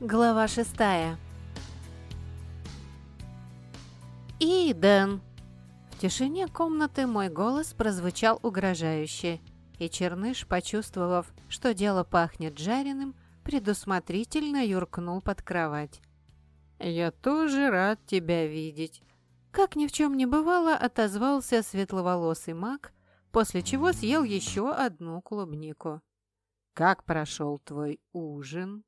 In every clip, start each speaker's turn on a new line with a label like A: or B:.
A: Глава шестая. «Иден!» В тишине комнаты мой голос прозвучал угрожающе, и Черныш, почувствовав, что дело пахнет жареным, предусмотрительно юркнул под кровать. «Я тоже рад тебя видеть!» Как ни в чем не бывало, отозвался светловолосый маг, после чего съел еще одну клубнику. «Как прошел твой ужин?»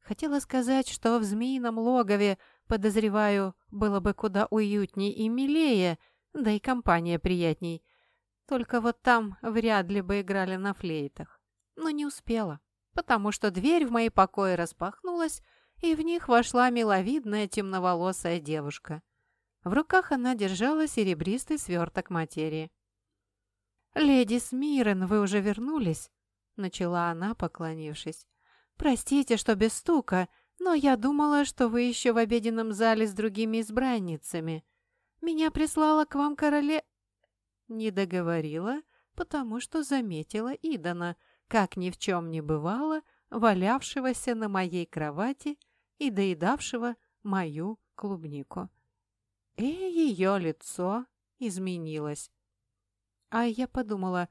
A: Хотела сказать, что в змеином логове, подозреваю, было бы куда уютней и милее, да и компания приятней. Только вот там вряд ли бы играли на флейтах. Но не успела, потому что дверь в мои покои распахнулась, и в них вошла миловидная темноволосая девушка. В руках она держала серебристый сверток материи. «Леди Смирен, вы уже вернулись?» — начала она, поклонившись. «Простите, что без стука, но я думала, что вы еще в обеденном зале с другими избранницами. Меня прислала к вам короле...» Не договорила, потому что заметила Идана, как ни в чем не бывало, валявшегося на моей кровати и доедавшего мою клубнику. И ее лицо изменилось. А я подумала,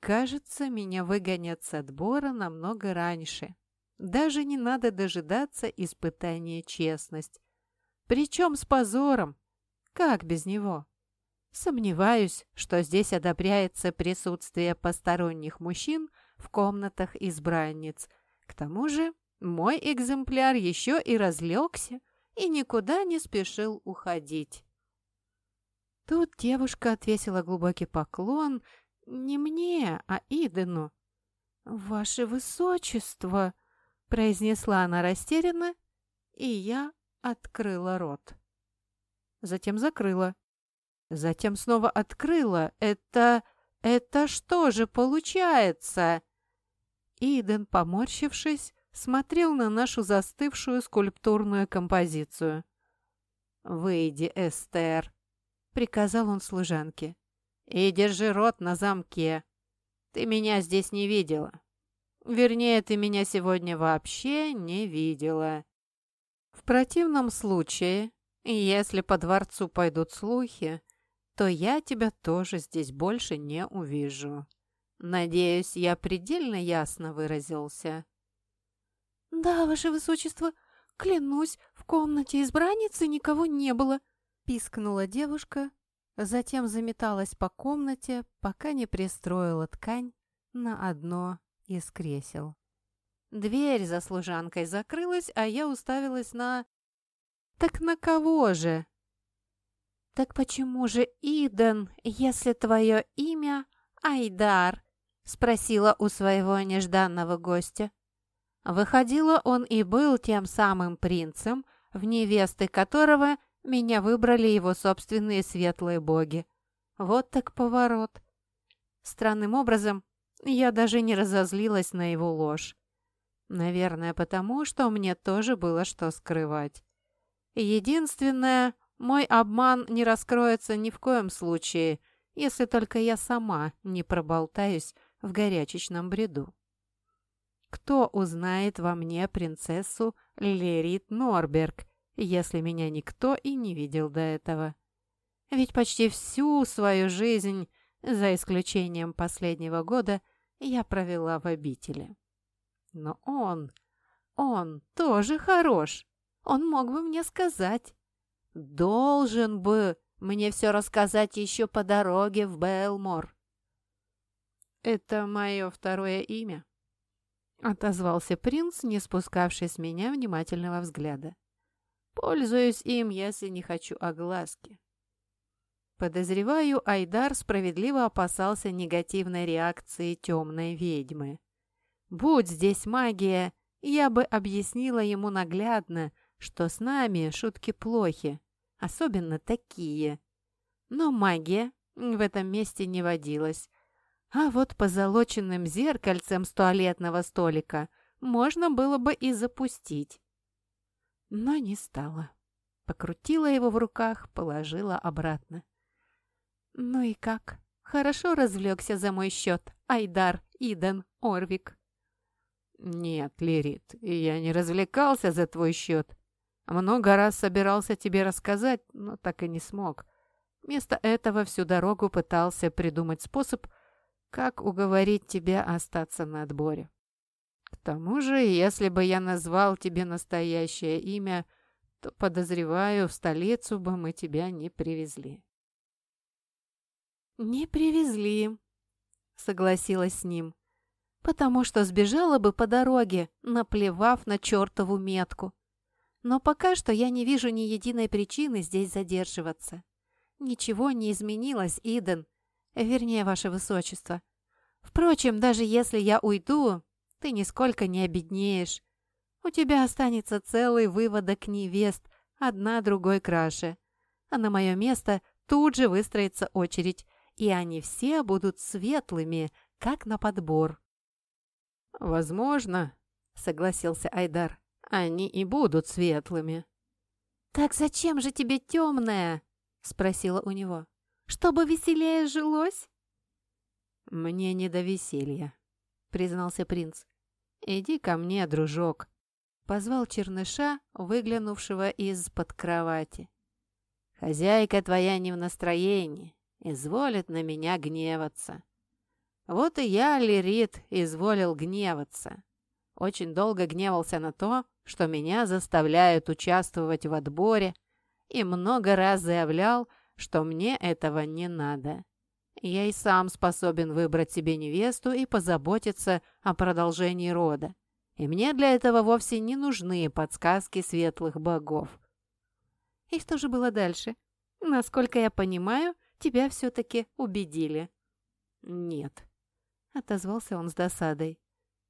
A: кажется, меня выгонят с отбора намного раньше. Даже не надо дожидаться испытания честность. Причем с позором. Как без него? Сомневаюсь, что здесь одобряется присутствие посторонних мужчин в комнатах избранниц. К тому же мой экземпляр еще и разлегся и никуда не спешил уходить. Тут девушка отвесила глубокий поклон не мне, а Идену. «Ваше высочество!» Произнесла она растерянно, и я открыла рот. Затем закрыла. Затем снова открыла. Это... это что же получается? Иден, поморщившись, смотрел на нашу застывшую скульптурную композицию. «Выйди, Эстер», — приказал он служанке. «И держи рот на замке. Ты меня здесь не видела. Вернее, ты меня сегодня вообще не видела. В противном случае, если по дворцу пойдут слухи, то я тебя тоже здесь больше не увижу. Надеюсь, я предельно ясно выразился. «Да, ваше высочество, клянусь, в комнате избранницы никого не было», — пискнула девушка, затем заметалась по комнате, пока не пристроила ткань на одно из кресел. Дверь за служанкой закрылась, а я уставилась на... Так на кого же? Так почему же Иден, если твое имя Айдар? Спросила у своего нежданного гостя. Выходило, он и был тем самым принцем, в невесты которого меня выбрали его собственные светлые боги. Вот так поворот. Странным образом я даже не разозлилась на его ложь. Наверное, потому, что мне тоже было что скрывать. Единственное, мой обман не раскроется ни в коем случае, если только я сама не проболтаюсь в горячечном бреду. Кто узнает во мне принцессу Лерит Норберг, если меня никто и не видел до этого? Ведь почти всю свою жизнь за исключением последнего года, я провела в обители. Но он, он тоже хорош. Он мог бы мне сказать. Должен бы мне все рассказать еще по дороге в Белмор. «Это мое второе имя», — отозвался принц, не спускавший с меня внимательного взгляда. «Пользуюсь им, если не хочу огласки. Подозреваю, Айдар справедливо опасался негативной реакции темной ведьмы. Будь здесь магия, я бы объяснила ему наглядно, что с нами шутки плохи, особенно такие. Но магия в этом месте не водилась. А вот позолоченным зеркальцем с туалетного столика можно было бы и запустить. Но не стала. Покрутила его в руках, положила обратно. «Ну и как? Хорошо развлекся за мой счет, Айдар, Иден, Орвик?»
B: «Нет, Лирит, я не развлекался за твой счет. Много раз собирался тебе рассказать, но так и не смог. Вместо этого всю дорогу пытался придумать способ, как уговорить тебя остаться на отборе. К тому же, если бы я назвал тебе настоящее имя, то, подозреваю, в столицу бы мы тебя не привезли».
A: «Не привезли», — согласилась с ним потому что сбежала бы по дороге, наплевав на чертову метку. Но пока что я не вижу ни единой причины здесь задерживаться. Ничего не изменилось, Иден, вернее, ваше высочество. Впрочем, даже если я уйду, ты нисколько не обеднеешь. У тебя останется целый выводок невест, одна другой краше. А на мое место тут же выстроится очередь, и они все будут светлыми, как на подбор.
B: «Возможно», — согласился Айдар, — «они и будут светлыми».
A: «Так зачем же тебе темная?» — спросила у него. «Чтобы веселее жилось?»
B: «Мне не до веселья», — признался принц. «Иди ко мне, дружок», — позвал черныша, выглянувшего из-под кровати. «Хозяйка твоя не в настроении, изволит на меня гневаться». Вот и я, Лирит, изволил гневаться. Очень долго гневался на то, что меня заставляют участвовать в отборе, и много раз заявлял, что мне этого не надо. Я и сам способен выбрать себе невесту и позаботиться о продолжении рода. И мне для этого вовсе не нужны подсказки светлых богов.
A: И что же было дальше? Насколько я понимаю, тебя все-таки убедили.
B: Нет, отозвался он с досадой.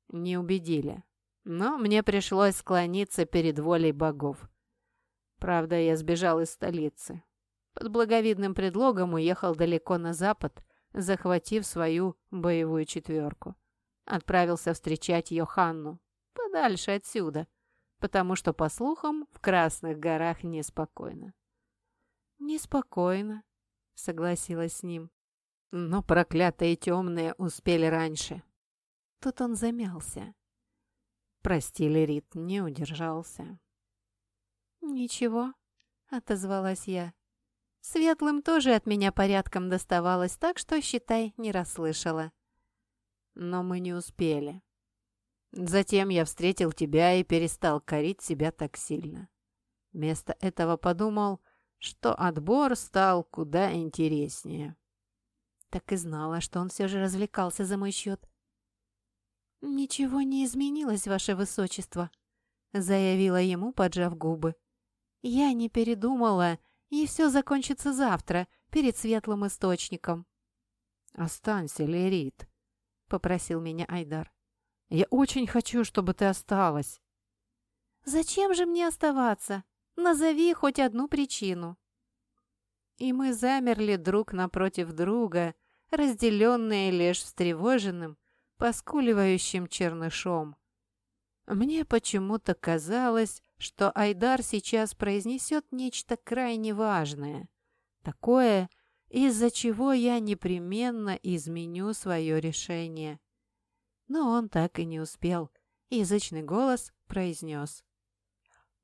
B: Не убедили. Но мне пришлось склониться перед волей богов. Правда, я сбежал из столицы. Под благовидным предлогом уехал далеко на запад, захватив свою боевую четверку. Отправился встречать Йоханну, подальше отсюда, потому что, по слухам, в Красных горах неспокойно.
A: «Неспокойно», — согласилась с ним.
B: Но проклятые темные успели раньше.
A: Тут он замялся.
B: Прости, Лерит, не удержался.
A: «Ничего», — отозвалась я. «Светлым тоже от меня порядком доставалось, так что, считай, не расслышала».
B: Но мы не успели. Затем я встретил тебя и перестал корить себя так сильно. Вместо этого подумал, что отбор стал куда интереснее.
A: Так и знала, что он все же развлекался за мой счет. «Ничего не изменилось, ваше высочество», — заявила ему, поджав губы. «Я не передумала, и все закончится завтра, перед светлым источником».
B: «Останься, Лерит», — попросил меня Айдар. «Я очень хочу, чтобы ты осталась».
A: «Зачем же мне оставаться? Назови хоть одну причину».
B: И мы замерли друг напротив друга, разделенные лишь встревоженным, поскуливающим чернышом. Мне почему-то казалось, что Айдар сейчас произнесет нечто крайне важное, такое, из-за чего я непременно изменю свое решение. Но он так и не успел. Язычный голос произнес.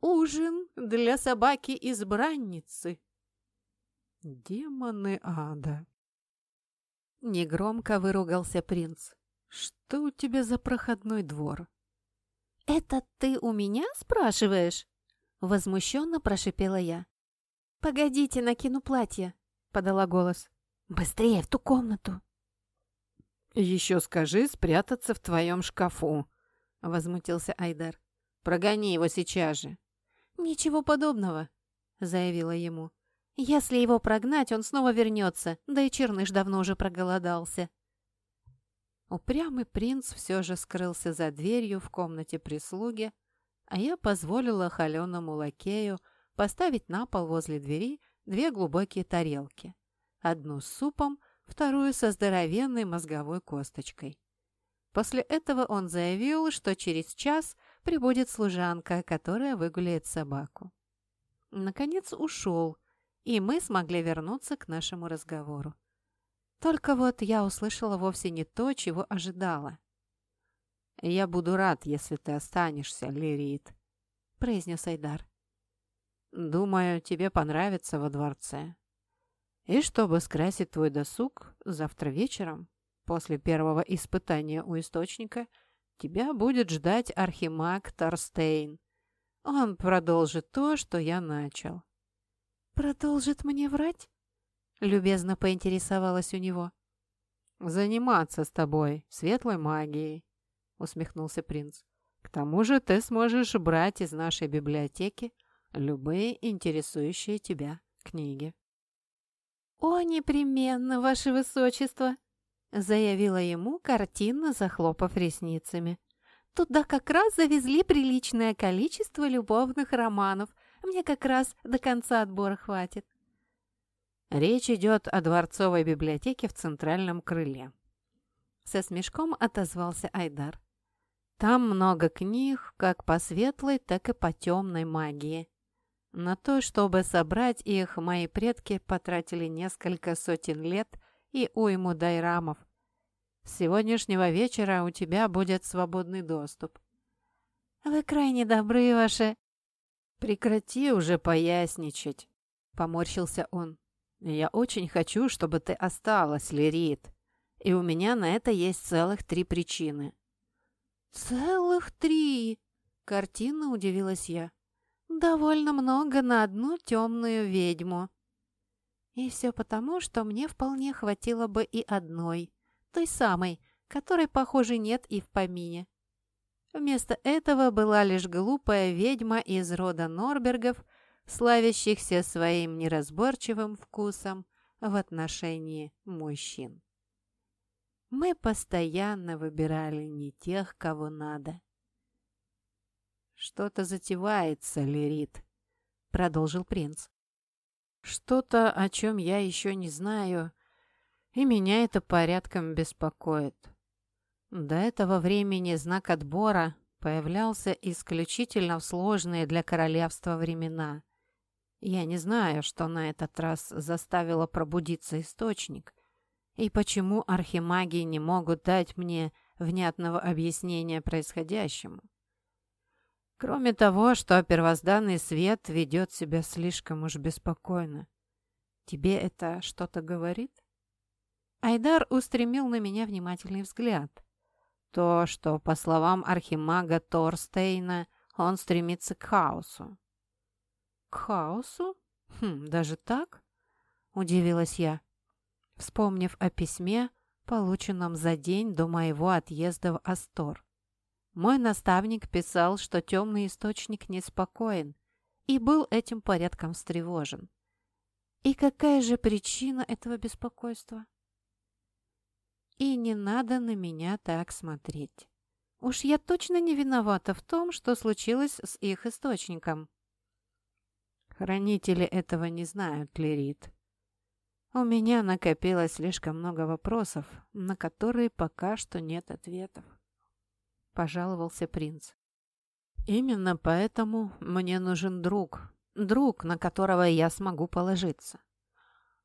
B: «Ужин для собаки-избранницы!» «Демоны ада!»
A: Негромко выругался принц.
B: «Что у тебя за проходной двор?»
A: «Это ты у меня спрашиваешь?» Возмущенно прошипела я. «Погодите, накину платье», — подала голос. «Быстрее, в ту комнату!»
B: «Еще скажи спрятаться в твоем шкафу», — возмутился Айдар. «Прогони его сейчас же».
A: «Ничего подобного», — заявила ему. Если его прогнать, он снова вернется, да и Черныш давно уже проголодался.
B: Упрямый принц все же скрылся за дверью в комнате прислуги, а я позволила холеному лакею поставить на пол возле двери две глубокие тарелки. Одну с супом, вторую со здоровенной мозговой косточкой. После этого он заявил, что через час прибудет служанка, которая выгуляет собаку. Наконец ушел, и мы смогли вернуться к нашему разговору. Только вот я услышала вовсе не то, чего ожидала. «Я буду рад, если ты останешься, Лирит», — произнес Айдар. «Думаю, тебе понравится во дворце. И чтобы скрасить твой досуг, завтра вечером, после первого испытания у Источника, тебя будет ждать архимаг Торстейн. Он продолжит то, что я начал».
A: «Продолжит мне врать?» — любезно поинтересовалась у него.
B: «Заниматься с тобой светлой магией», — усмехнулся принц. «К тому же ты сможешь брать из нашей библиотеки любые интересующие тебя книги».
A: «О, непременно, ваше высочество!» — заявила ему, картинно захлопав ресницами. «Туда как раз завезли приличное количество любовных романов. Мне как раз до конца отбора хватит».
B: Речь идет о дворцовой библиотеке в центральном крыле. Со смешком отозвался Айдар. Там много книг, как по светлой, так и по темной магии. На то, чтобы собрать их, мои предки потратили несколько сотен лет и уйму дайрамов. С сегодняшнего вечера у тебя будет свободный доступ.
A: «Вы крайне добры, ваши...»
B: «Прекрати уже поясничать», — поморщился он. «Я очень хочу, чтобы ты осталась, Лирит, и у меня на это есть целых три причины».
A: «Целых три?» — картинно удивилась я. «Довольно много на одну темную ведьму». И все потому, что мне вполне хватило бы и одной, той самой, которой, похоже, нет и в помине. Вместо этого была лишь глупая ведьма из рода Норбергов, славящихся своим неразборчивым вкусом в отношении мужчин. Мы постоянно выбирали не тех, кого надо.
B: «Что-то затевается, Лирит», — продолжил принц. «Что-то, о чем я еще не знаю, и меня это порядком беспокоит. До этого времени знак отбора появлялся исключительно в сложные для королевства времена. Я не знаю, что на этот раз заставило пробудиться источник — и почему архимаги не могут дать мне внятного объяснения происходящему? Кроме того, что первозданный свет ведет себя слишком уж беспокойно. Тебе это что-то говорит?
A: Айдар устремил на меня внимательный взгляд.
B: То, что, по словам архимага Торстейна, он стремится к хаосу.
A: «К хаосу? Хм, даже так?» — удивилась я вспомнив о письме, полученном за день до моего отъезда в Астор. Мой наставник писал, что темный источник неспокоен, и был этим порядком встревожен. И какая же причина этого беспокойства? И не надо на меня так смотреть. Уж я точно не виновата в том, что случилось с их источником.
B: Хранители этого не знают, Лерит. У меня накопилось слишком много вопросов, на которые пока что нет ответов. Пожаловался принц. Именно поэтому мне нужен друг. Друг, на которого я смогу положиться.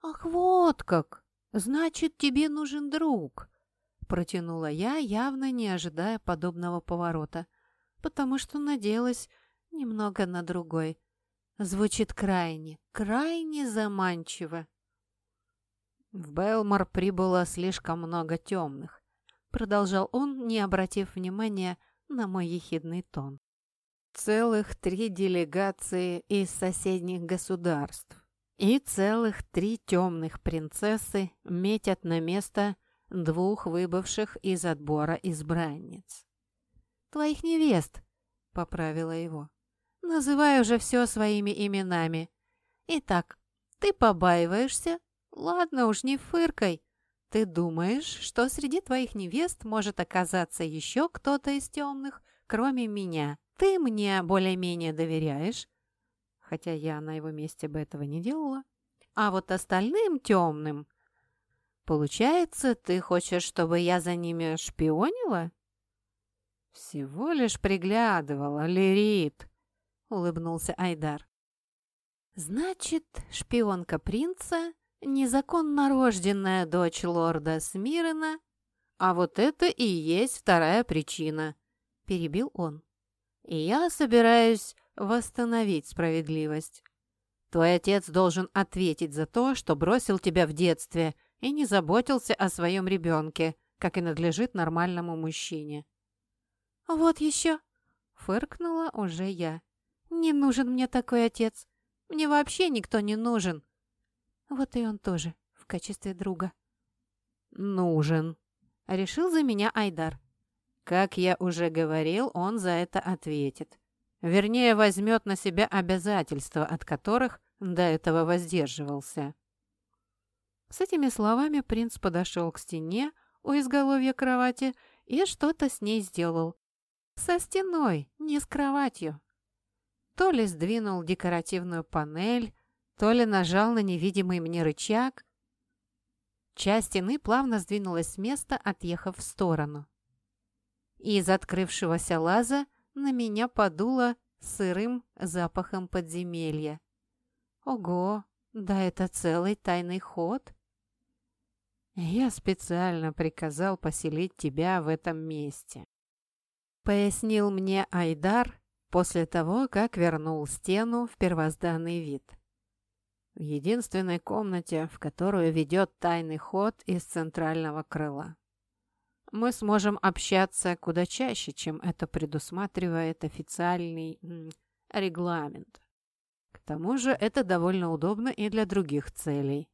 A: «Ах, вот как! Значит, тебе нужен друг!» Протянула я, явно не ожидая подобного поворота, потому что надеялась немного на другой. Звучит крайне, крайне заманчиво.
B: «В Белмор прибыло слишком много темных», — продолжал он, не обратив внимания на мой ехидный тон. «Целых три делегации из соседних государств и целых три темных принцессы метят на место двух выбывших из отбора избранниц».
A: «Твоих невест», — поправила его. «Называй уже все своими именами. Итак, ты побаиваешься «Ладно уж, не фыркой. Ты думаешь, что среди твоих невест может оказаться еще кто-то из темных, кроме меня? Ты мне более-менее доверяешь?» Хотя я на его месте бы этого не делала. А вот остальным темным... Получается, ты хочешь, чтобы я за ними шпионила?
B: Всего лишь приглядывала, Лирит, улыбнулся Айдар.
A: Значит, шпионка принца незаконно рожденная дочь лорда Смирена,
B: а вот это и есть вторая причина,
A: перебил он. «И я собираюсь восстановить справедливость. Твой отец должен ответить за то, что бросил тебя в детстве и не заботился о своем ребенке, как и надлежит нормальному мужчине».
B: «Вот еще!» — фыркнула уже я. «Не нужен мне такой отец. Мне вообще никто не нужен». Вот и он тоже в качестве друга.
A: «Нужен», — решил за меня Айдар. Как я уже говорил, он за это ответит. Вернее, возьмет на себя обязательства, от которых до этого воздерживался. С этими словами принц подошел к стене у изголовья кровати и что-то с ней сделал. Со стеной, не с кроватью. То ли сдвинул декоративную панель, то ли нажал на невидимый мне рычаг. Часть стены плавно сдвинулась с места, отъехав в сторону. Из открывшегося лаза на меня подуло сырым запахом подземелья. Ого, да это целый тайный ход. Я специально приказал поселить тебя в этом месте. Пояснил мне Айдар после того, как вернул стену в первозданный вид. В единственной комнате, в которую ведет тайный ход из центрального крыла мы сможем общаться куда чаще, чем это предусматривает официальный регламент. К тому же это довольно удобно и для других целей.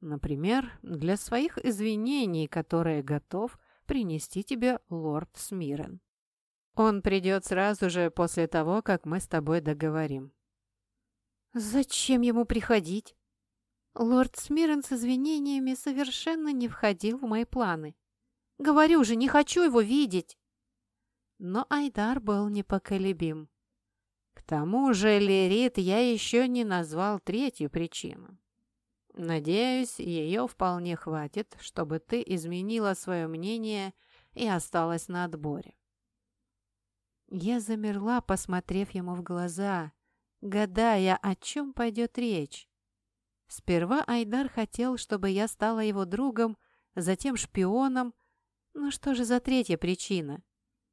A: Например, для своих извинений, которые готов принести тебе лорд Смирен. Он придет сразу же после того, как мы с тобой договорим.
B: Зачем ему приходить? Лорд Смирен с извинениями совершенно не входил в мои планы. Говорю же, не хочу его видеть!»
A: Но Айдар был непоколебим. К тому же, Лерит, я еще не назвал третью причину. Надеюсь, ее вполне хватит, чтобы ты изменила свое мнение и осталась на отборе. Я замерла, посмотрев ему в глаза, гадая, о чем пойдет речь. Сперва Айдар хотел, чтобы я стала его другом, затем шпионом, ну что же за третья причина?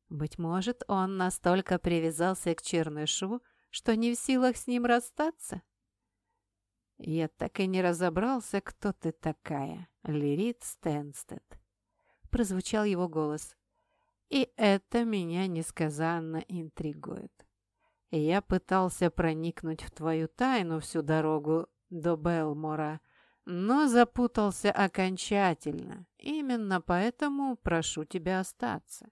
A: Быть может, он настолько привязался к Чернышу, что не в силах с ним расстаться? Я так и не разобрался, кто ты такая, Лирит Стэнстед. Прозвучал его голос. И это меня несказанно интригует. Я пытался проникнуть в твою тайну всю дорогу до Белмора, но запутался окончательно. Именно поэтому прошу тебя остаться.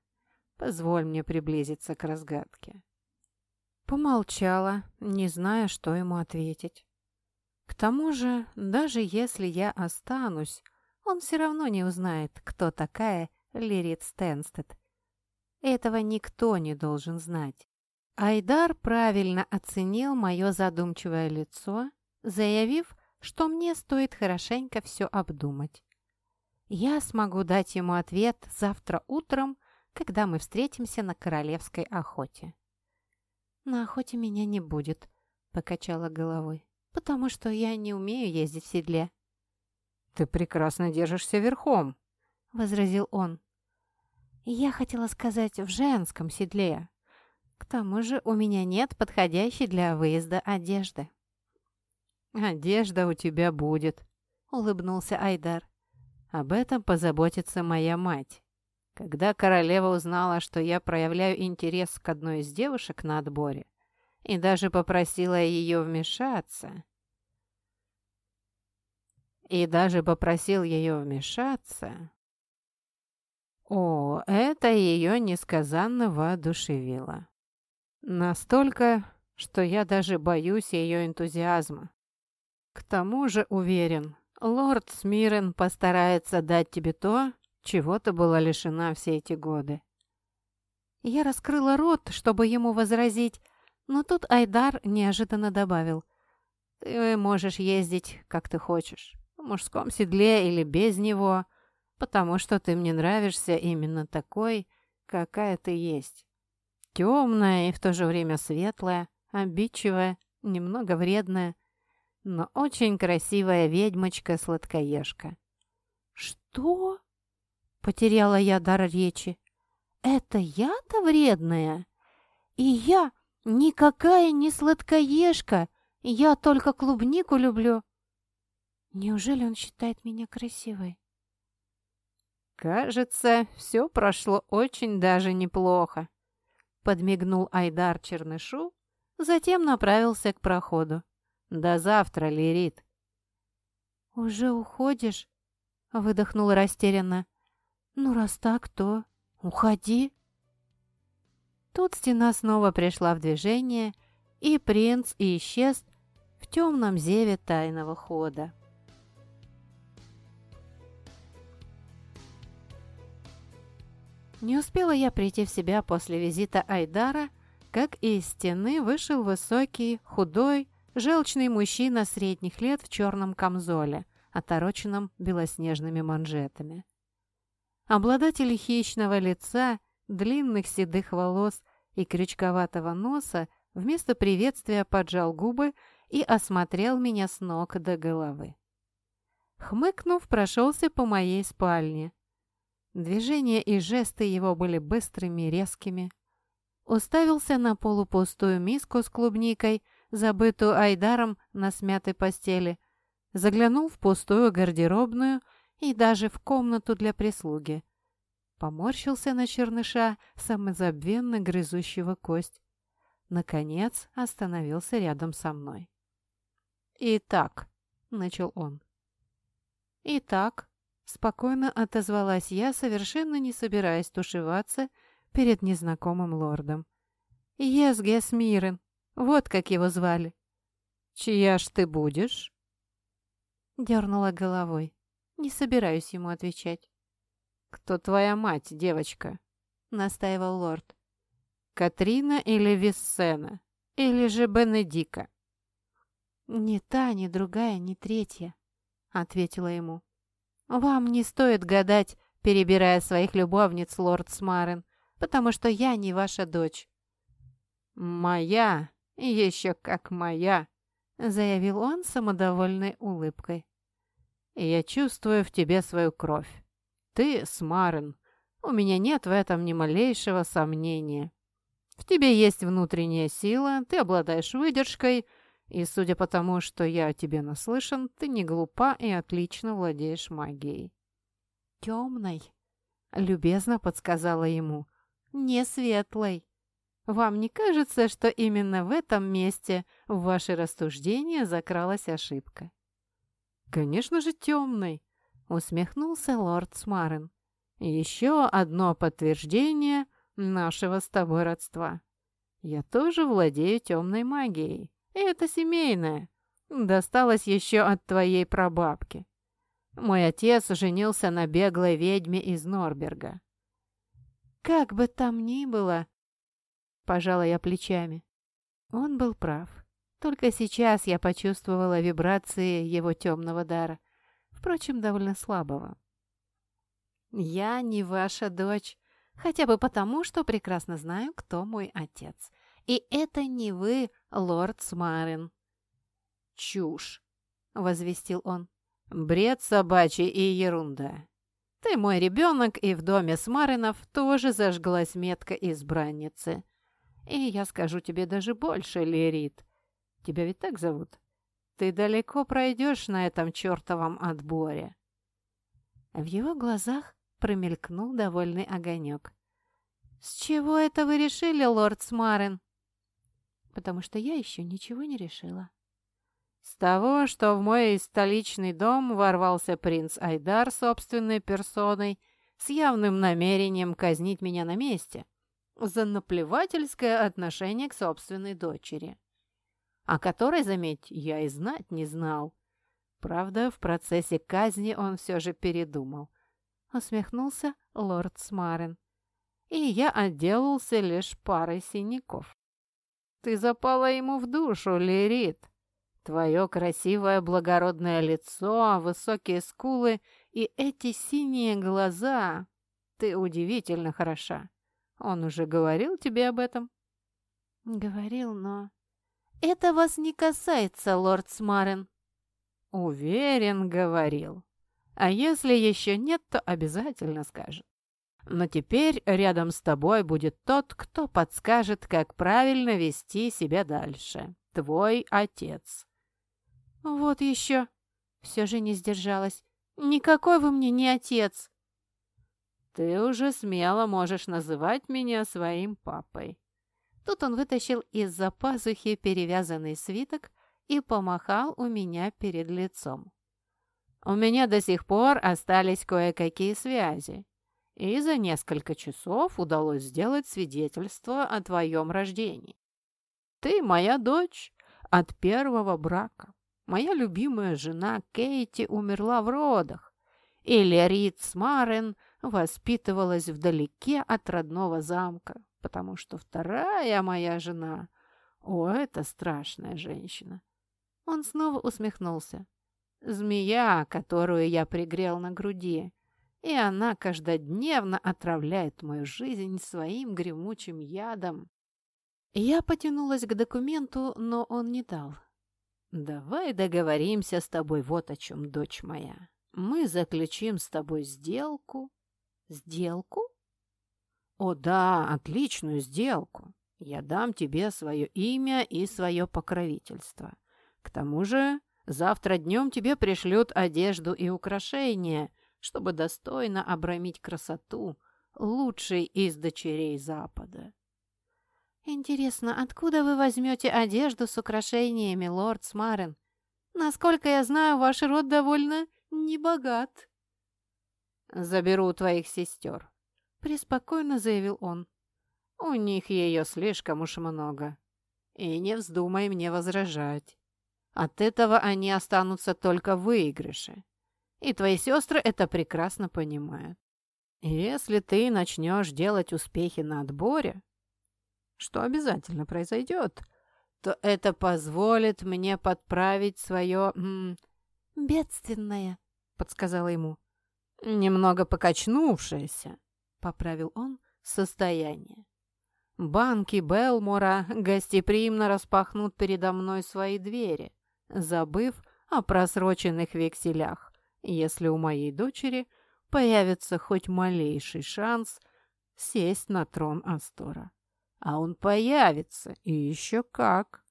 A: Позволь мне приблизиться к разгадке». Помолчала, не зная, что ему ответить. К тому же, даже если я останусь, он все равно не узнает, кто такая Лирит Стэнстед. Этого никто не должен знать. Айдар правильно оценил мое задумчивое лицо, заявив, что мне стоит хорошенько все обдумать. Я смогу дать ему ответ завтра утром, когда мы встретимся на королевской охоте. «На охоте меня не будет», — покачала головой, «потому что я не умею ездить в седле». «Ты прекрасно держишься верхом», — возразил он. «Я хотела сказать в женском седле. К тому же у меня нет подходящей для выезда одежды». «Одежда у тебя будет», — улыбнулся Айдар. «Об этом позаботится моя мать. Когда королева узнала, что я проявляю интерес к одной из девушек на отборе, и даже попросила ее вмешаться, и даже попросил ее вмешаться, о, это ее несказанно воодушевило. Настолько, что я даже боюсь ее энтузиазма. К тому же уверен, лорд Смирен постарается дать тебе то, чего ты была лишена все эти годы. Я раскрыла рот, чтобы ему возразить, но тут Айдар неожиданно добавил. «Ты можешь ездить, как ты хочешь, в мужском седле или без него, потому что ты мне нравишься именно такой, какая ты есть. Темная и в то же время светлая, обидчивая, немного вредная, но очень красивая ведьмочка-сладкоежка.
B: «Что?» — потеряла я дар речи.
A: это я-то вредная? И я никакая не сладкоежка, я только клубнику люблю. Неужели он считает меня красивой?
B: «Кажется, все прошло очень даже неплохо», — подмигнул Айдар Чернышу, затем направился к проходу. «До завтра, Лирит».
A: «Уже уходишь?» — выдохнула растерянно. «Ну, раз так, то уходи». Тут стена снова пришла в движение, и принц исчез в темном зеве тайного хода. Не успела я прийти в себя после визита Айдара, как из стены вышел высокий, худой, желчный мужчина средних лет в черном камзоле, отороченном белоснежными манжетами. Обладатель хищного лица, длинных седых волос и крючковатого носа вместо приветствия поджал губы и осмотрел меня с ног до головы. Хмыкнув, прошелся по моей спальне, Движения и жесты его были быстрыми, резкими. Уставился на полупустую миску с клубникой, забытую Айдаром на смятой постели, заглянул в пустую гардеробную и даже в комнату для прислуги. Поморщился на черныша, самозабвенно грызущего кость. Наконец остановился рядом со мной. «Итак», — начал он. «Итак», Спокойно отозвалась я, совершенно не собираясь тушеваться перед незнакомым лордом. «Езге Смирен, вот как его звали». «Чья ж ты будешь?» Дернула головой. Не собираюсь ему отвечать. «Кто твоя мать, девочка?» Настаивал лорд. «Катрина или Виссена? Или же Бенедика?» «Ни та, ни другая, ни третья», — ответила ему. «Вам не стоит гадать, перебирая своих любовниц, лорд Смарен, потому что я не ваша дочь». «Моя, еще как моя», — заявил он самодовольной улыбкой. «Я чувствую в тебе свою кровь. Ты Смарен. У меня нет в этом ни малейшего сомнения. В тебе есть внутренняя сила, ты обладаешь выдержкой, и судя по тому, что я о тебе наслышан, ты не глупа и отлично владеешь магией». «Темной», — любезно подсказала ему, — «не светлой. Вам не кажется, что именно в этом месте в ваше рассуждение закралась ошибка?»
B: «Конечно же темной», — усмехнулся лорд Смарен. «Еще одно подтверждение нашего с тобой родства. Я тоже владею темной магией. Это семейное. Досталось еще от твоей прабабки. Мой отец женился на беглой ведьме из Норберга.
A: Как бы там ни было, пожала я плечами. Он был прав. Только сейчас я почувствовала вибрации его темного дара, впрочем, довольно слабого. «Я не ваша дочь, хотя бы потому, что прекрасно знаю, кто мой отец. И это не вы, лорд Смарин.
B: «Чушь!» — возвестил он. «Бред собачий и ерунда. Ты мой ребенок, и в доме Смаринов тоже зажглась метка избранницы. И я скажу тебе даже больше, Лерит. Тебя ведь так зовут? Ты далеко пройдешь на этом чертовом отборе».
A: В его глазах промелькнул довольный огонек. «С чего это вы решили, лорд Смарин?» Потому что я еще ничего не решила.
B: С того, что в мой столичный дом ворвался принц Айдар собственной персоной с явным намерением казнить меня на месте за наплевательское отношение к собственной дочери, о которой, заметь, я и знать не знал. Правда, в процессе казни он все же передумал. Усмехнулся лорд Смарен. И я отделался лишь парой синяков. Ты запала ему в душу, Лирит. Твое красивое благородное лицо, высокие скулы и эти синие глаза. Ты удивительно хороша. Он уже говорил тебе об этом?
A: Говорил, но... Это вас не касается, лорд Смарен.
B: Уверен, говорил. А если еще нет, то обязательно скажет. Но теперь рядом с тобой будет тот, кто подскажет, как правильно вести себя дальше. Твой отец».
A: «Вот еще!» Все же не сдержалась. «Никакой вы мне не отец!»
B: «Ты уже смело можешь называть меня своим папой».
A: Тут он вытащил из-за пазухи перевязанный свиток и помахал у меня перед лицом.
B: «У меня до сих пор остались кое-какие связи, и за несколько часов удалось сделать свидетельство о твоем рождении. Ты моя дочь от первого брака. Моя любимая жена Кейти умерла в родах, и Лерит Смарен воспитывалась вдалеке от родного замка, потому что вторая моя жена... О, это страшная женщина. Он снова усмехнулся. Змея, которую я пригрел на груди, и она каждодневно отравляет мою жизнь своим гремучим ядом.
A: Я потянулась к документу, но он не дал.
B: «Давай договоримся с тобой вот о чем, дочь моя. Мы заключим с тобой сделку».
A: «Сделку?»
B: «О да, отличную сделку. Я дам тебе свое имя и свое покровительство. К тому же завтра днем тебе пришлют одежду и украшения, чтобы достойно обрамить красоту лучшей из дочерей Запада».
A: «Интересно, откуда вы возьмете одежду с украшениями, лорд Смарен? Насколько я знаю, ваш род довольно небогат».
B: «Заберу твоих сестер», — преспокойно заявил он. «У них ее слишком уж много. И не вздумай мне возражать. От этого они останутся только в выигрыше. И твои сестры это прекрасно понимают. Если ты начнешь делать успехи на отборе, что обязательно произойдет, то это позволит мне подправить свое... М,
A: «Бедственное», — подсказала ему.
B: «Немного покачнувшееся», — поправил он, — «состояние. Банки Белмора гостеприимно распахнут передо мной свои двери, забыв о просроченных векселях, если у моей дочери появится хоть малейший шанс сесть на трон Астора. А он появится, и еще как.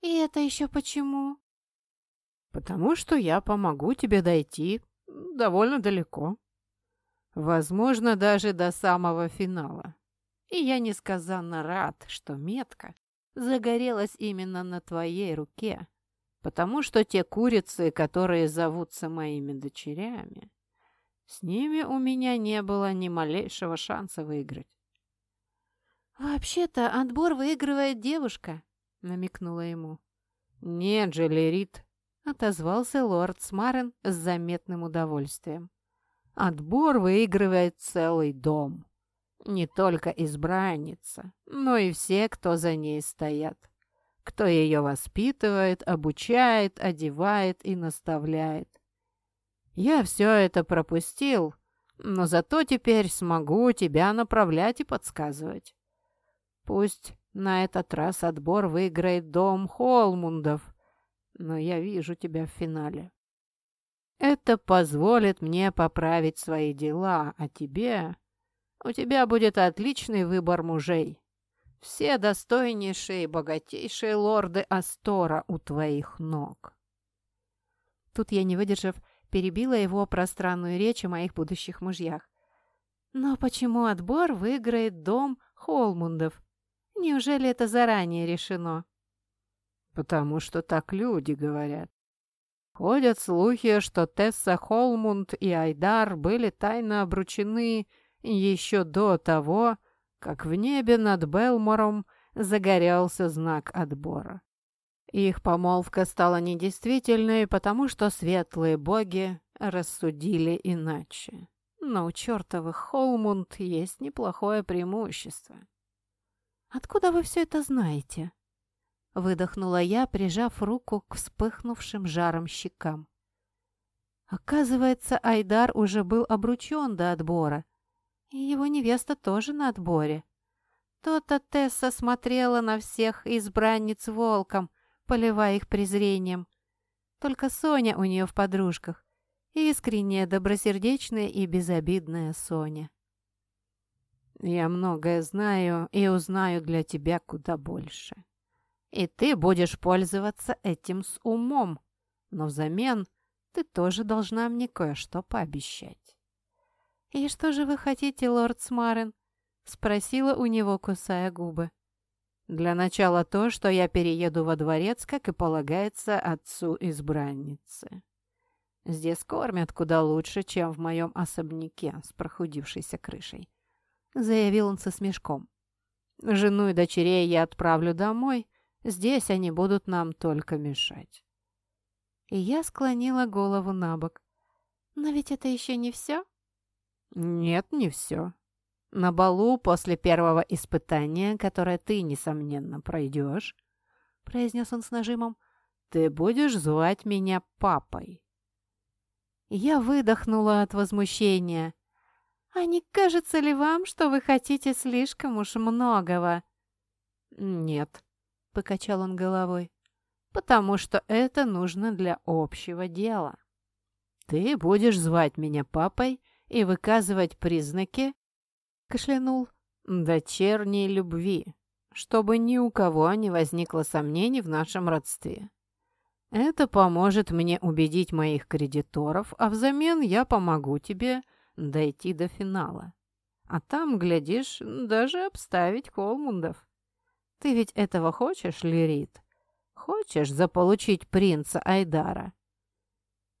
A: И это еще почему?
B: Потому что я помогу тебе дойти довольно далеко. Возможно, даже до самого финала. И я несказанно рад, что метка загорелась именно на твоей руке, потому что те курицы, которые зовутся моими дочерями, с ними у меня не было ни малейшего шанса выиграть.
A: «Вообще-то отбор выигрывает девушка», — намекнула ему.
B: «Нет же, Лерит», — отозвался лорд Смарен с заметным удовольствием. «Отбор выигрывает целый дом. Не только избранница, но и все, кто за ней стоят. Кто ее воспитывает, обучает, одевает и наставляет. Я все это пропустил, но зато теперь смогу тебя направлять и подсказывать. Пусть на этот раз отбор выиграет дом Холмундов, но я вижу тебя в финале. Это позволит мне поправить свои дела, а тебе... У тебя будет отличный выбор мужей. Все достойнейшие и богатейшие лорды Астора у твоих ног.
A: Тут я, не выдержав, перебила его пространную речь о моих будущих мужьях. Но почему отбор выиграет дом Холмундов? Неужели это заранее решено?
B: Потому что так люди говорят. Ходят слухи, что Тесса Холмунд и Айдар были тайно обручены еще до того, как в небе над Белмором загорелся знак отбора. Их помолвка стала недействительной, потому что светлые боги рассудили иначе. Но у чертовых Холмунд есть неплохое преимущество.
A: «Откуда вы все это знаете?» Выдохнула я, прижав руку к вспыхнувшим жаром щекам. Оказывается, Айдар уже был обручен до отбора, и его невеста тоже на отборе. То-то Тесса смотрела на всех избранниц волком, поливая их презрением. Только Соня у нее в подружках. Искренняя, добросердечная и безобидная Соня.
B: Я многое знаю и узнаю для тебя куда больше. И ты будешь пользоваться этим с умом, но взамен ты тоже должна мне кое-что пообещать».
A: «И что же вы хотите, лорд Смарен?» — спросила у него, кусая губы.
B: «Для начала то, что я перееду во дворец, как и полагается отцу избранницы. Здесь кормят куда лучше, чем в моем особняке с прохудившейся крышей», — заявил он со смешком. «Жену и дочерей я отправлю домой, здесь они будут нам только мешать».
A: И я склонила голову на бок. «Но ведь это еще не все?»
B: «Нет, не все», на балу после первого испытания, которое ты, несомненно, пройдешь, — произнес он с нажимом, — ты будешь звать меня папой.
A: Я выдохнула от возмущения. «А не кажется ли вам, что вы хотите слишком уж многого?»
B: «Нет», — покачал он головой, — «потому что это нужно для общего дела. Ты будешь звать меня папой и выказывать признаки, кашлянул, дочерней любви, чтобы ни у кого не возникло сомнений в нашем родстве. Это поможет мне убедить моих кредиторов, а взамен я помогу тебе дойти до финала. А там, глядишь, даже обставить Колмундов. Ты ведь этого хочешь, Лирит? Хочешь заполучить принца Айдара?»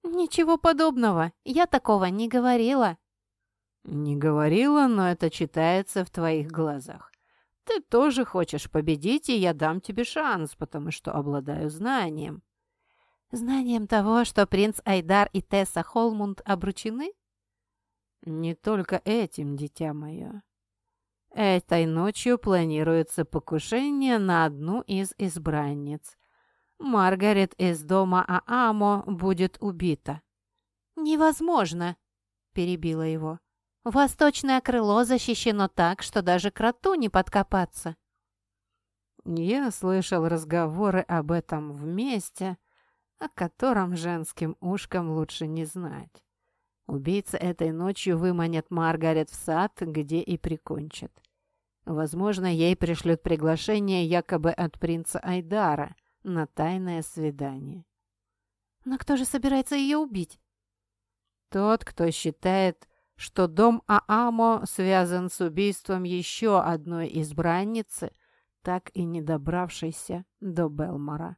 A: «Ничего подобного, я такого не говорила»,
B: «Не говорила, но это читается в твоих глазах. Ты тоже хочешь победить, и я дам тебе шанс, потому что обладаю знанием».
A: «Знанием того, что принц Айдар и Тесса Холмунд обручены?»
B: «Не только этим, дитя мое. Этой ночью планируется покушение на одну из избранниц. Маргарет из дома Аамо будет убита».
A: «Невозможно!» – перебила его. Восточное крыло защищено так, что даже кроту не подкопаться.
B: Я слышал разговоры об этом в месте, о котором женским ушкам лучше не знать. Убийца этой ночью выманит Маргарет в сад, где и прикончит. Возможно, ей пришлют приглашение якобы от принца Айдара на тайное свидание.
A: Но кто же собирается ее убить?
B: Тот, кто считает, что дом Аамо связан с убийством еще одной избранницы, так и не добравшейся до Белмора.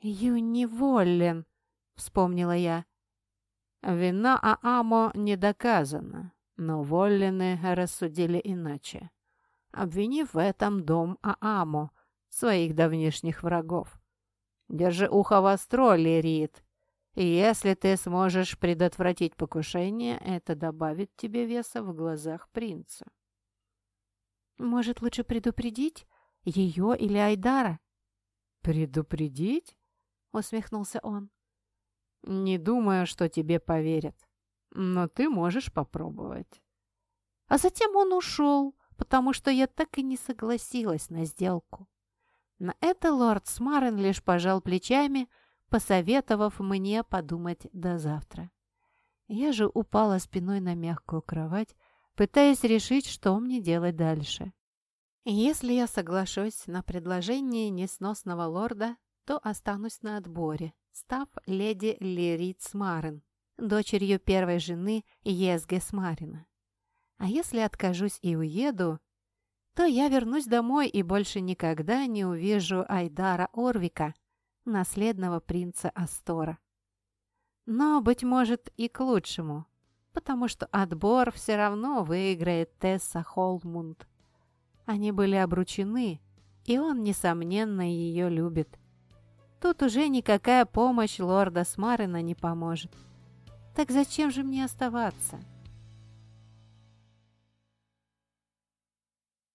A: «Юни Воллен», — вспомнила я.
B: Вина Аамо не доказана, но Воллены рассудили иначе, обвинив в этом дом Аамо, своих давнишних врагов. Держи ухо востро, Лирит, и если ты сможешь предотвратить покушение, это добавит тебе веса в глазах принца.
A: Может, лучше предупредить ее или Айдара?
B: Предупредить? Усмехнулся он. Не думаю, что тебе поверят, но ты можешь попробовать.
A: А затем он ушел, потому что я так и не согласилась на сделку. На это лорд Смарен лишь пожал плечами, посоветовав мне подумать до завтра. Я же упала спиной на мягкую кровать, пытаясь решить, что мне делать дальше. Если я соглашусь на предложение несносного лорда, то останусь на отборе, став леди Лирит Смарен, дочерью первой жены Езге Смарина. А если откажусь и уеду, то я вернусь домой и больше никогда не увижу Айдара Орвика, наследного принца Астора. Но, быть может, и к лучшему, потому что отбор все равно выиграет Тесса Холмунд. Они были обручены, и он, несомненно, ее любит. Тут уже никакая помощь лорда Смарина не поможет. Так зачем же мне оставаться?»